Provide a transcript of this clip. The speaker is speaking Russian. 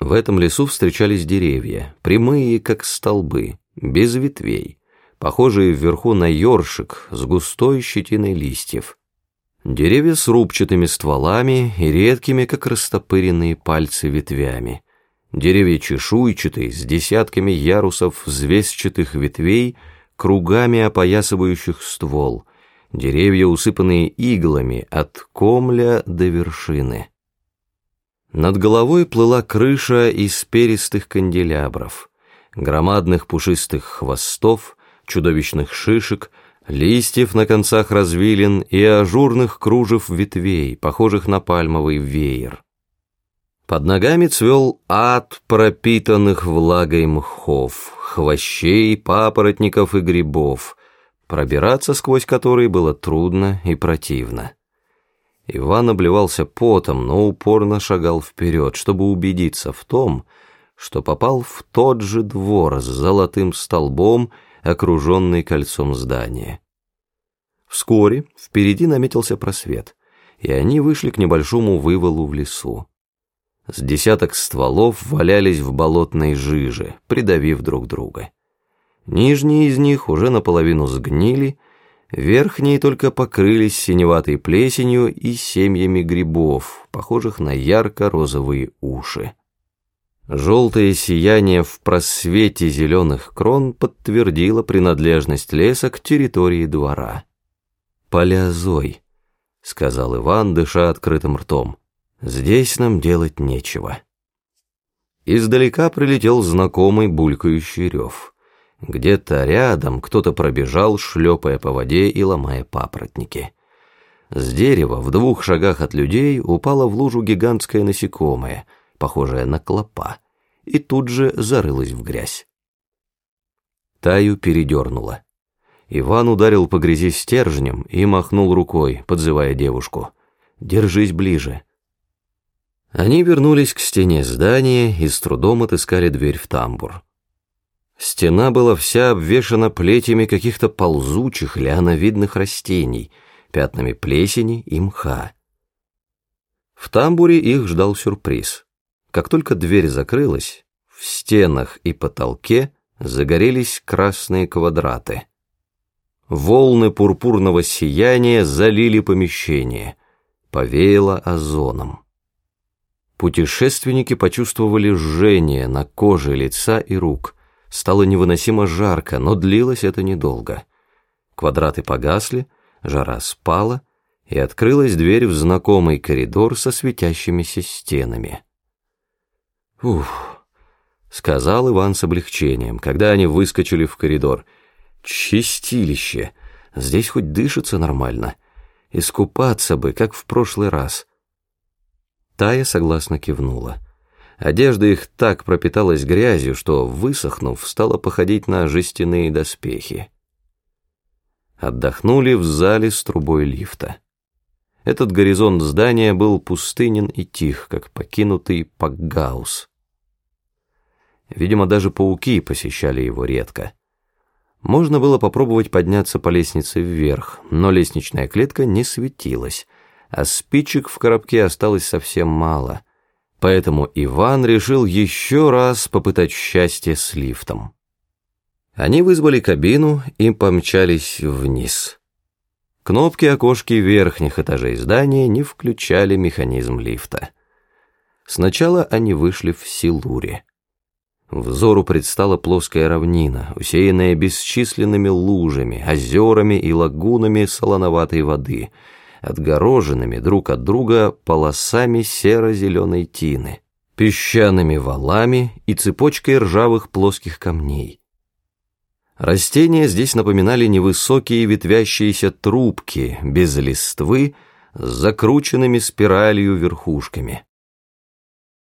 В этом лесу встречались деревья, прямые, как столбы, без ветвей, похожие вверху на ёршик с густой щетиной листьев. Деревья с рубчатыми стволами и редкими, как растопыренные пальцы, ветвями. Деревья чешуйчатые, с десятками ярусов взвесчатых ветвей, кругами опоясывающих ствол. Деревья, усыпанные иглами от комля до вершины. Над головой плыла крыша из перистых канделябров, громадных пушистых хвостов, чудовищных шишек, листьев на концах развилин и ажурных кружев ветвей, похожих на пальмовый веер. Под ногами цвел ад пропитанных влагой мхов, хвощей, папоротников и грибов, пробираться сквозь которые было трудно и противно. Иван обливался потом, но упорно шагал вперед, чтобы убедиться в том, что попал в тот же двор с золотым столбом, окруженный кольцом здания. Вскоре впереди наметился просвет, и они вышли к небольшому вывалу в лесу. С десяток стволов валялись в болотной жиже, придавив друг друга. Нижние из них уже наполовину сгнили, Верхние только покрылись синеватой плесенью и семьями грибов, похожих на ярко-розовые уши. Желтое сияние в просвете зеленых крон подтвердило принадлежность леса к территории двора. «Палеозой», — сказал Иван, дыша открытым ртом, — «здесь нам делать нечего». Издалека прилетел знакомый булькающий рев. Где-то рядом кто-то пробежал, шлепая по воде и ломая папоротники. С дерева в двух шагах от людей упало в лужу гигантское насекомое, похожее на клопа, и тут же зарылось в грязь. Таю передернула. Иван ударил по грязи стержнем и махнул рукой, подзывая девушку. «Держись ближе». Они вернулись к стене здания и с трудом отыскали дверь в тамбур. Стена была вся обвешана плетями каких-то ползучих лиановидных растений, пятнами плесени и мха. В тамбуре их ждал сюрприз. Как только дверь закрылась, в стенах и потолке загорелись красные квадраты. Волны пурпурного сияния залили помещение, повеяло озоном. Путешественники почувствовали жжение на коже лица и рук. Стало невыносимо жарко, но длилось это недолго. Квадраты погасли, жара спала, и открылась дверь в знакомый коридор со светящимися стенами. «Ух», — сказал Иван с облегчением, когда они выскочили в коридор. «Чистилище! Здесь хоть дышится нормально. Искупаться бы, как в прошлый раз». Тая согласно кивнула. Одежда их так пропиталась грязью, что, высохнув, стала походить на жестяные доспехи. Отдохнули в зале с трубой лифта. Этот горизонт здания был пустынен и тих, как покинутый Пакгаус. Видимо, даже пауки посещали его редко. Можно было попробовать подняться по лестнице вверх, но лестничная клетка не светилась, а спичек в коробке осталось совсем мало — Поэтому Иван решил еще раз попытать счастье с лифтом. Они вызвали кабину и помчались вниз. Кнопки окошки верхних этажей здания не включали механизм лифта. Сначала они вышли в Силуре. Взору предстала плоская равнина, усеянная бесчисленными лужами, озерами и лагунами солоноватой воды — отгороженными друг от друга полосами серо-зеленой тины, песчаными валами и цепочкой ржавых плоских камней. Растения здесь напоминали невысокие ветвящиеся трубки без листвы с закрученными спиралью верхушками.